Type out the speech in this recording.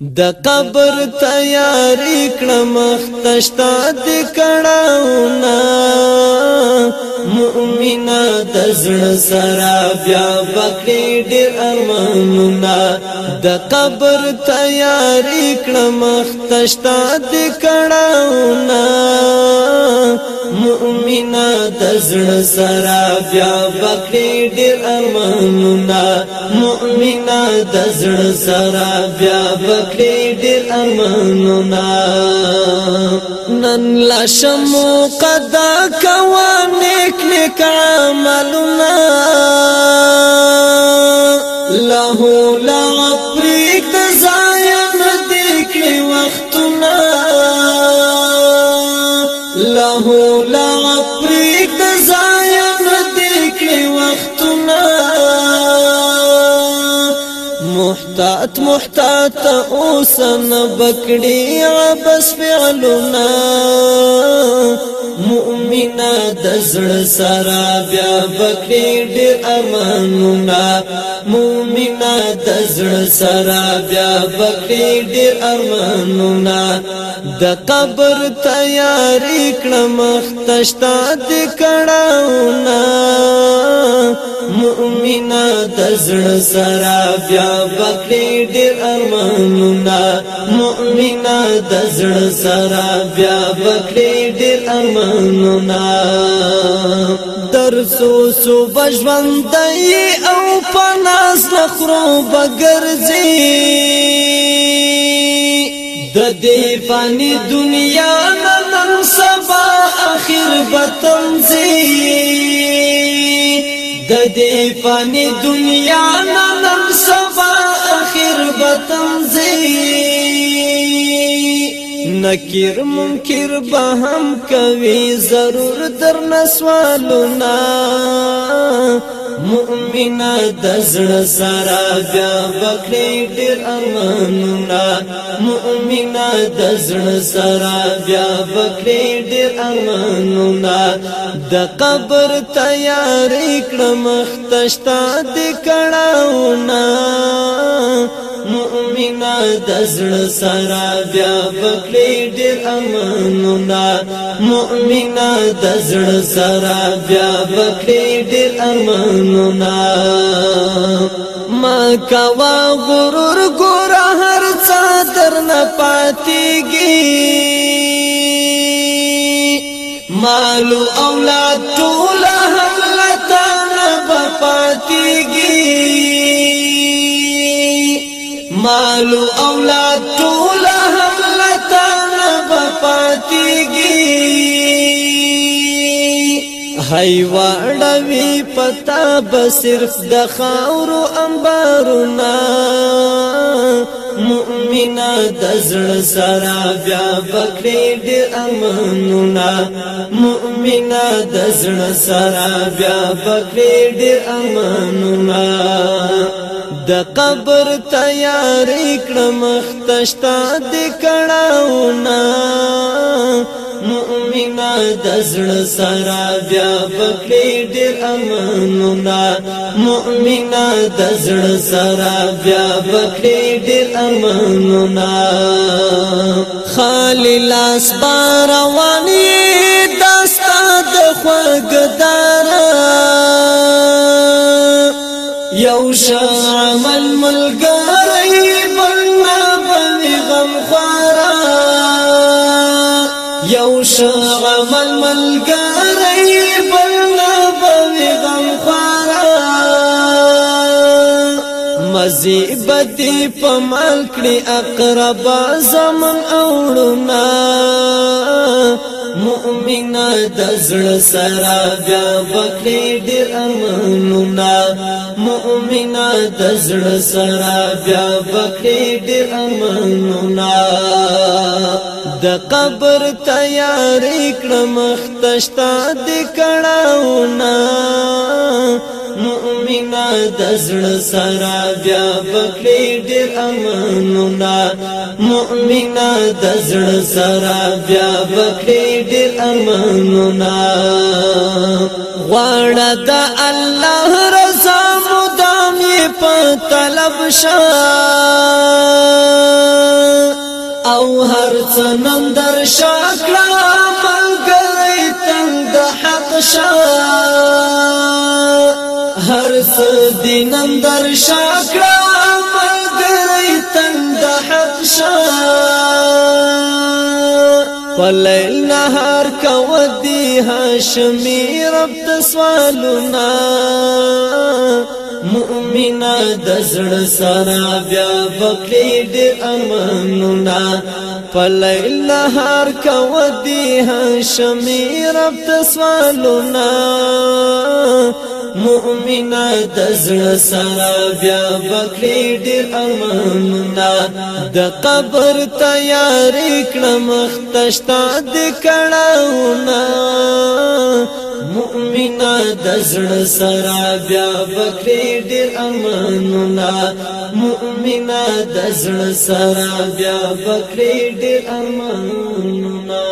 د قبر تیاری کړم تشتا د کړهونه مؤمنه د زړه سره بیا بکړې ډېر ارمانونه د قبر تیاری کړم تشتا د کړهونه مؤمنه د زړه سره بیا بکړې ډېر ارمانونه مؤمنه د زړه سره بیا بکړې کړی ډېر امنونه نن لا شمو قدا کوا نیک نیک عملونه له لعب محتاط محتاط اوسن بکڑی عبس فعلنا مؤمنه د زړه سره بیا بکړي ډېر امانونه مؤمنه د زړه سره بیا بکړي ډېر ارمانونه د قبر تیاری کړه مختشتا د کړهونه مؤمنه د زړه سره بیا بکړي ډېر ارمانونه مؤمنه د زړه سره بیا بکړي ډېر ارمانونه ارمانونا در سو سو بجوندی او پناس لخرو بگرزی د دې فانی دنیا نن سبا اخر بتنزی د دې فانی دنیا نن سبا اخر بتنزی نکیر منکر به هم کوي ضرور در نسوالونه مؤمنه د زړه سره بیا وکړي ډېر امنونه مؤمنه د زړه سره بیا وکړي ډېر امنونه د قبر تیارې کړم مختشتا د کړهونه مؤمنا د زړه سره بیا پکړې ډېر امنونه مؤمنا د زړه سره بیا پکړې ډېر امنونه ما کوا غرور ګور هر څا در نه پاتېږي مالو اولاد ټول هلته نه پاتېږي مال او اولاد ټول هم لتا بپاتیږي هاي وړوي پتا به صرف د خاورو انبارونه مؤمنه د زړه سره بیا بکړې ډېر امنونه مؤمنه د زړه سره بیا بکړې ډېر امنونه د قبر تیار کړم مختشتا د کړهو نا مؤمنا د زړه سره بیا پکې ډېر امنونا مؤمنا د زړه سره بیا پکې ډېر امنونا خالل اسبار روان ش عمل ملګری بل نه بوي غم خورا مزي بدی په مال کړی اقرب زمن اوړنا مؤمن د زړه سره بیا بکړي ډېر امنونه مؤمن د زړه سره بیا بکړي ډېر امنونه د قبر تیارې کړم ختشتا د کړهونه مؤمنه د زړه سره بیا پکړې ډېر امنونه مؤمنه د زړه سره بیا پکړې ډېر امنونه غواړه د الله رضا مدامې په طلب شه هر څنم در شکل ملګری تن د حق شاه هر سدینم در شکل ملګری تن د حق شاه فلیل نهار کو دی هاشمی رب تسوالنا مؤمنه د زړه سره بیا بکلی د امنونا پلیل هر کو دی هاشمی رب تسوالونا مؤمنه د زړه سره بیا بکلی د امنونا د قبر تیار کړم مختشت د کړهونا مؤمن د زړه سره بیا بکری ډیر امانونه مؤمن د زړه سره بیا بکری ډیر امانونه